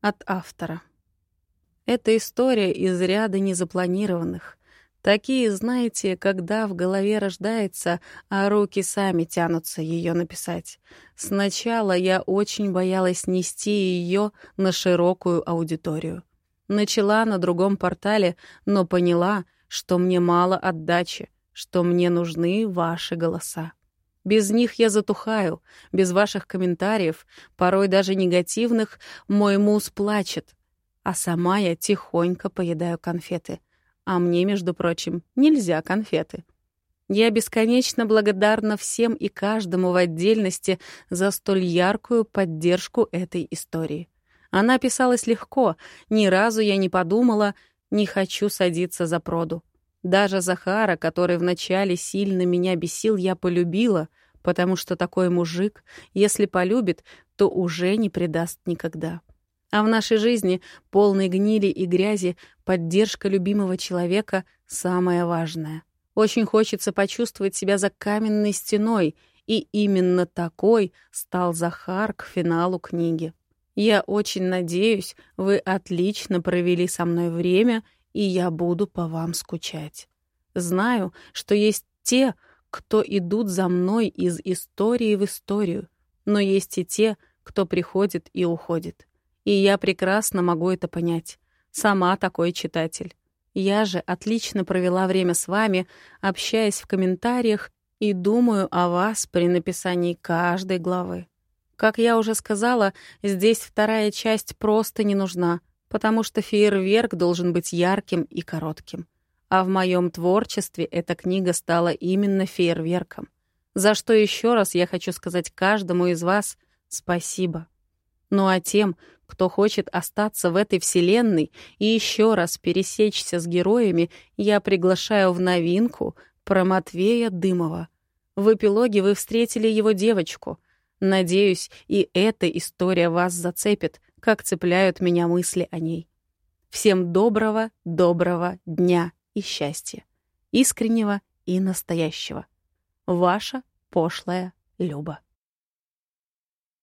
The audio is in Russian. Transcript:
От автора. Это история из ряда незапланированных. Такие, знаете, когда в голове рождается, а руки сами тянутся ее написать. Сначала я очень боялась нести ее на широкую аудиторию. Начала на другом портале, но поняла, что мне мало отдачи, что мне нужны ваши голоса. Без них я затухаю, без ваших комментариев, порой даже негативных, мой муз плачет, а сама я тихонько поедаю конфеты. А мне, между прочим, нельзя конфеты. Я бесконечно благодарна всем и каждому в отдельности за столь яркую поддержку этой истории. Она писалась легко, ни разу я не подумала, не хочу садиться за проду. Даже Захара, который вначале сильно меня бесил, я полюбила, потому что такой мужик, если полюбит, то уже не предаст никогда. А в нашей жизни, полной гнили и грязи, поддержка любимого человека — самое важное. Очень хочется почувствовать себя за каменной стеной, и именно такой стал Захар к финалу книги. Я очень надеюсь, вы отлично провели со мной время — и я буду по вам скучать. Знаю, что есть те, кто идут за мной из истории в историю, но есть и те, кто приходит и уходит. И я прекрасно могу это понять. Сама такой читатель. Я же отлично провела время с вами, общаясь в комментариях и думаю о вас при написании каждой главы. Как я уже сказала, здесь вторая часть просто не нужна потому что фейерверк должен быть ярким и коротким. А в моем творчестве эта книга стала именно фейерверком. За что еще раз я хочу сказать каждому из вас спасибо. Ну а тем, кто хочет остаться в этой вселенной и еще раз пересечься с героями, я приглашаю в новинку про Матвея Дымова. В эпилоге вы встретили его девочку. Надеюсь, и эта история вас зацепит — как цепляют меня мысли о ней. Всем доброго, доброго дня и счастья. Искреннего и настоящего. Ваша пошлая Люба.